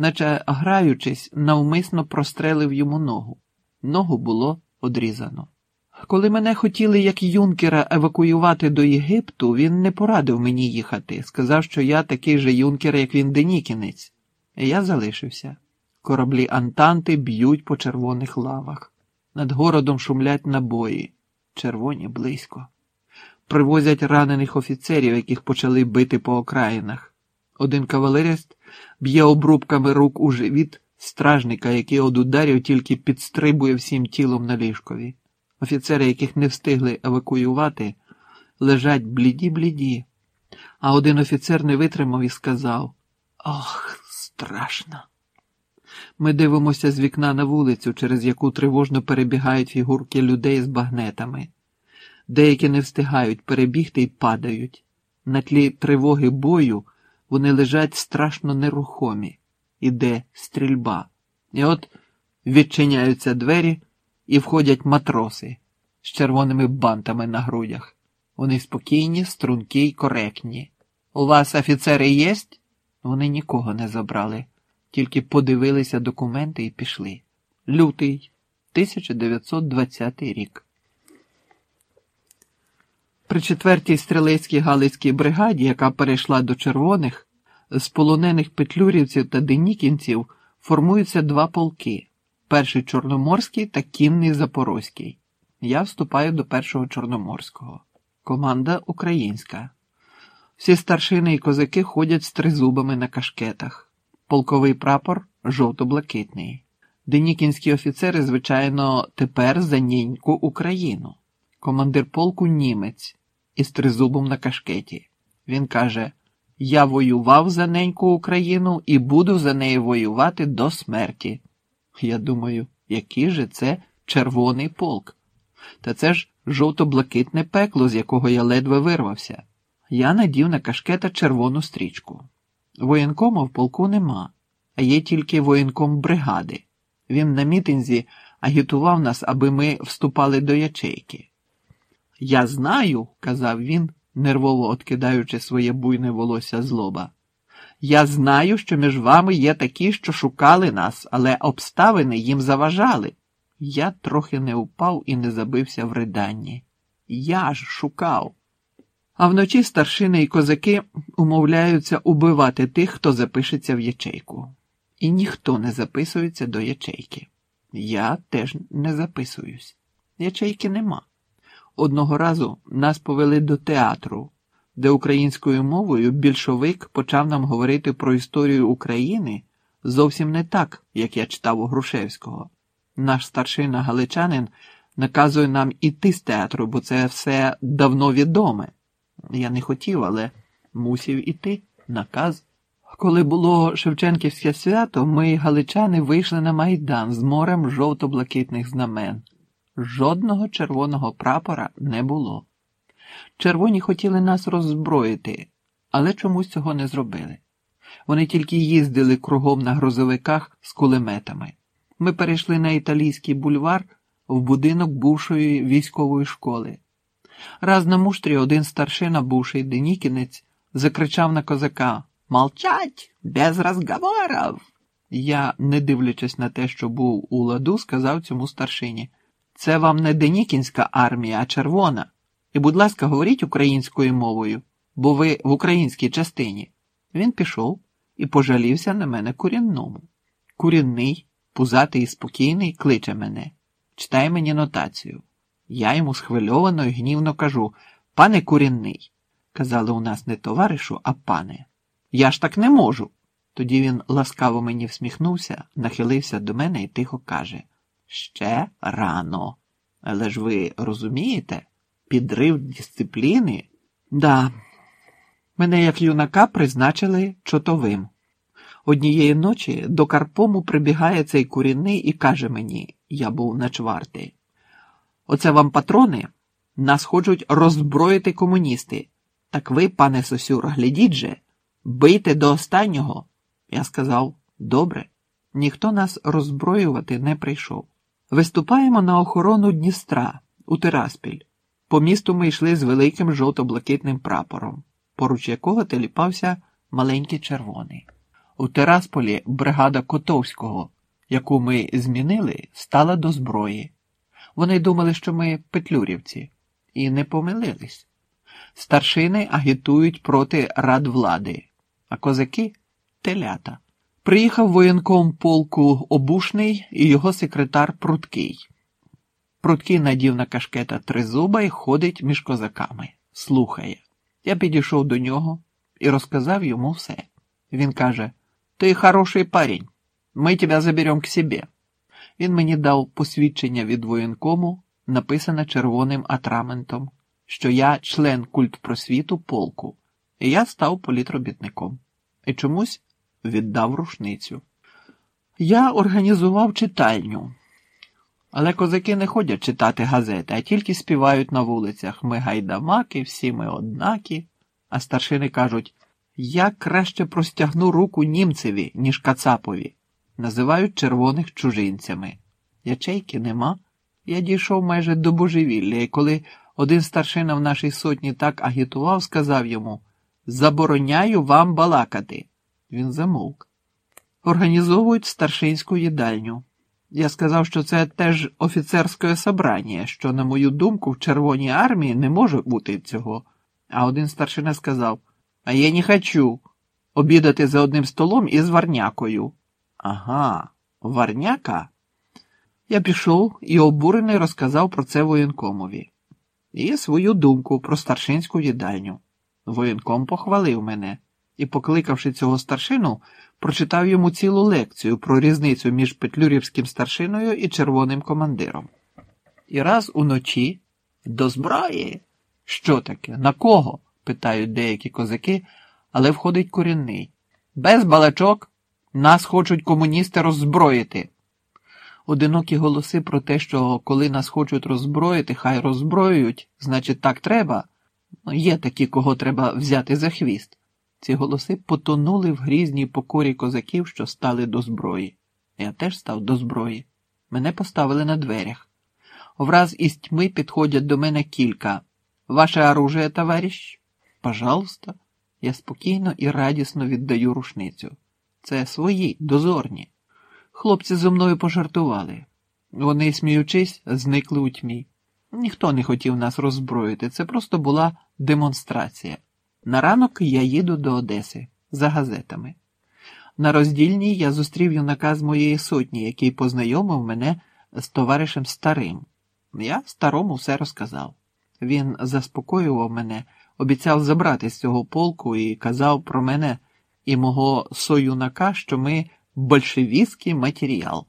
наче граючись, навмисно прострелив йому ногу. Ногу було одрізано. Коли мене хотіли як юнкера евакуювати до Єгипту, він не порадив мені їхати. Сказав, що я такий же юнкер, як він денікінець. Я залишився. Кораблі Антанти б'ють по червоних лавах. Над городом шумлять набої. Червоні близько. Привозять ранених офіцерів, яких почали бити по окраїнах. Один кавалерист б'є обрубками рук у живіт стражника, який од ударів тільки підстрибує всім тілом на ліжкові. Офіцери, яких не встигли евакуювати, лежать бліді-бліді. А один офіцер не витримав і сказав: Ох, страшно. Ми дивимося з вікна на вулицю, через яку тривожно перебігають фігурки людей з багнетами. Деякі не встигають перебігти і падають. На тлі тривоги бою вони лежать страшно нерухомі. Іде стрільба. І от відчиняються двері і входять матроси з червоними бантами на грудях. Вони спокійні, стрункі й коректні. У вас офіцери єсть? Вони нікого не забрали, тільки подивилися документи і пішли. Лютий, 1920 рік. При четвертій стрілецькій галицькій бригаді, яка перейшла до червоних, з полонених петлюрівців та денікінців формуються два полки: перший Чорноморський та кінний Запорозький. Я вступаю до першого Чорноморського. Команда українська. Всі старшини і козаки ходять з тризубами на кашкетах. Полковий прапор жовто-блакитний. Денікінські офіцери, звичайно, тепер за ніньку Україну. Командир полку німець із тризубом на кашкеті. Він каже: Я воював за неньку Україну і буду за неї воювати до смерті. Я думаю, який же це червоний полк? Та це ж жовто-блакитне пекло, з якого я ледве вирвався. Я надів на кашкета червону стрічку. Воєнкома в полку нема, а є тільки воєнком бригади. Він на мітинзі агітував нас, аби ми вступали до ячейки. Я знаю, казав він, нервово откидаючи своє буйне волосся з лоба. Я знаю, що між вами є такі, що шукали нас, але обставини їм заважали. Я трохи не упав і не забився в риданні. Я ж шукав. А вночі старшини і козаки умовляються убивати тих, хто запишеться в ячейку. І ніхто не записується до ячейки. Я теж не записуюсь. Ячейки нема. Одного разу нас повели до театру, де українською мовою більшовик почав нам говорити про історію України зовсім не так, як я читав у Грушевського. Наш старшина галичанин наказує нам іти з театру, бо це все давно відоме. Я не хотів, але мусів іти наказ. Коли було Шевченківське свято, ми, галичани, вийшли на майдан з морем жовто-блакитних знамен. Жодного червоного прапора не було. Червоні хотіли нас роззброїти, але чомусь цього не зробили. Вони тільки їздили кругом на грузовиках з кулеметами. Ми перейшли на італійський бульвар в будинок бувшої військової школи. Раз на муштрі один старшина, бувший денікінець, закричав на козака Молчать, без розговорів!» Я, не дивлячись на те, що був у ладу, сказав цьому старшині. Це вам не Денікінська армія, а червона. І, будь ласка, говоріть українською мовою, бо ви в українській частині. Він пішов і пожалівся на мене курінному. Курінний, пузатий і спокійний, кличе мене. Читай мені нотацію. Я йому схвильовано і гнівно кажу пане курінний. Казали у нас не товаришу, а пане. Я ж так не можу. Тоді він ласкаво мені всміхнувся, нахилився до мене і тихо каже Ще рано. Але ж ви розумієте, підрив дисципліни? Да, мене як юнака призначили чотовим. Однієї ночі до Карпому прибігає цей курінний і каже мені, я був на чварти. Оце вам патрони, нас хочуть роззброїти комуністи. Так ви, пане Сосюр, глядіть же, бийте до останнього. Я сказав добре, ніхто нас роззброювати не прийшов. Виступаємо на охорону Дністра у Тераспіль. По місту ми йшли з великим жовто-блакитним прапором, поруч якого теліпався маленький червоний. У Терасполі бригада Котовського, яку ми змінили, стала до зброї. Вони думали, що ми петлюрівці, і не помилились. Старшини агітують проти радвлади, а козаки телята. Приїхав воєнком полку Обушний і його секретар Пруткий. Пруткий надів на кашкета тризуба і ходить між козаками, слухає. Я підійшов до нього і розказав йому все. Він каже: Ти хороший парень, ми тебе заберемо к себе. Він мені дав посвідчення від воєнкому, написане червоним атраментом, що я член культпросвіту полку, і я став політробітником. І чомусь віддав рушницю. Я організував читальню. Але козаки не ходять читати газети, а тільки співають на вулицях Ми гайдамаки, всі ми однакі. А старшини кажуть, я краще простягну руку німцеві, ніж Кацапові. Називають червоних чужинцями. Ячейки нема. Я дійшов майже до божевілля, і коли один старшина в нашій сотні так агітував, сказав йому Забороняю вам балакати. Він замовк. Організовують старшинську їдальню. Я сказав, що це теж офіцерське собрання, що, на мою думку, в Червоній армії не може бути цього. А один старшина сказав: А я не хочу обідати за одним столом із варнякою. Ага, варняка? Я пішов і обурений розказав про це воєнкомові. І свою думку про старшинську їдальню. Воєнком похвалив мене і, покликавши цього старшину, прочитав йому цілу лекцію про різницю між петлюрівським старшиною і червоним командиром. І раз уночі до зброї. Що таке? На кого? питають деякі козаки, але входить корінний. Без балачок нас хочуть комуністи роззброїти. Одинокі голоси про те, що коли нас хочуть роззброїти, хай роззброюють, значить, так треба. Є такі, кого треба взяти за хвіст. Ці голоси потонули в грізній покорі козаків, що стали до зброї. Я теж став до зброї. Мене поставили на дверях. Враз із тьми підходять до мене кілька. Ваше оружие, товарищ? Пожалуйста. Я спокійно і радісно віддаю рушницю. Це свої, дозорні. Хлопці зо мною пожартували. Вони, сміючись, зникли у тьмі. Ніхто не хотів нас роззброїти, це просто була демонстрація. На ранок я їду до Одеси за газетами. На роздільній я зустрів юнака з моєї сотні, який познайомив мене з товаришем старим. Я старому все розказав. Він заспокоював мене, обіцяв забрати з цього полку і казав про мене і мого союнака, що ми большевістський матеріал.